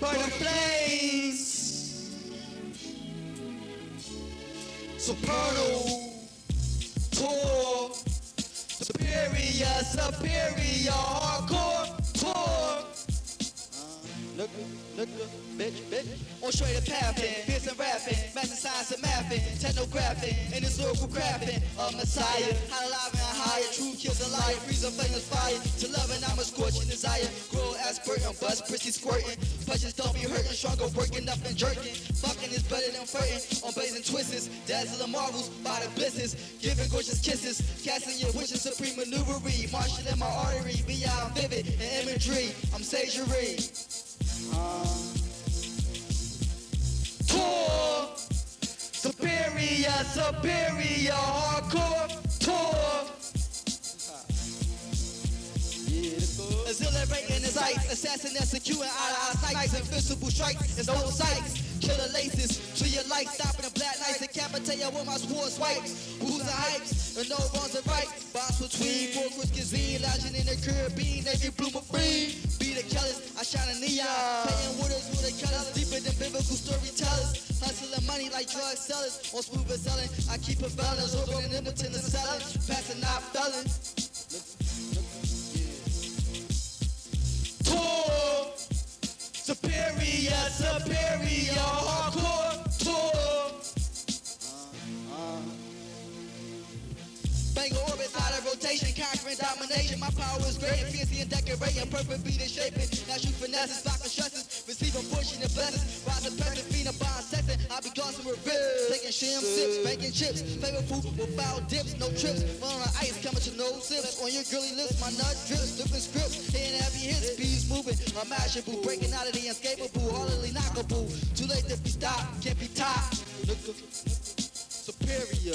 burning flames. Supernal, tour, superior, superior, Bitch, bitch. On straight up pathing, piercing rapping, master science and mathing, technographing, and this lyrical crafting. A messiah, high alive and higher, true kills a liar, freeze a flameless fire. To love and I'm a scorching desire. Grow aspirating, bust, prissy squirting. Punches don't be hurting, stronger working up and jerking. Fucking is better than flirting. On blazing twists, dazzling marvels by the business. Giving gorgeous kisses, casting your wishes, supreme maneuvery. Marshalling my artery, beyond vivid and imagery. I'm sagery. Superior, superior, hardcore, tour. Exhilarating as ice, assassin executing out of our sights, invisible strikes, it's no sights. Killer laces to your light, stopping the black nights, decapitate you with my sword swipes. Who's the hypes? And no wrongs and rights. Bounce between four cuisine, lounging in the Caribbean, Navy blue marine. Be the killers, I shine a neon. Drug sellers, on smooth and selling. I keep a balance, opening impotent and selling, passing not felons. Tour, superior, superior, hardcore, tour. Banger orbits out of rotation, conquering domination. My power is great and fancy and decorating, perfect beat and shaping. Now shoot finesses, blocking stresses, receiving portion and blessings. Glossing with ribs, taking sham sips, baking chips. Favorite food with foul dips, no trips. Run on ice, coming to no sips. On your girly lips, my nut drips, different scripts. Hitting heavy hits, bees moving, unmashable, breaking out of the unescapable, hardly knockable. Too late to be stopped, can't be topped. Superior.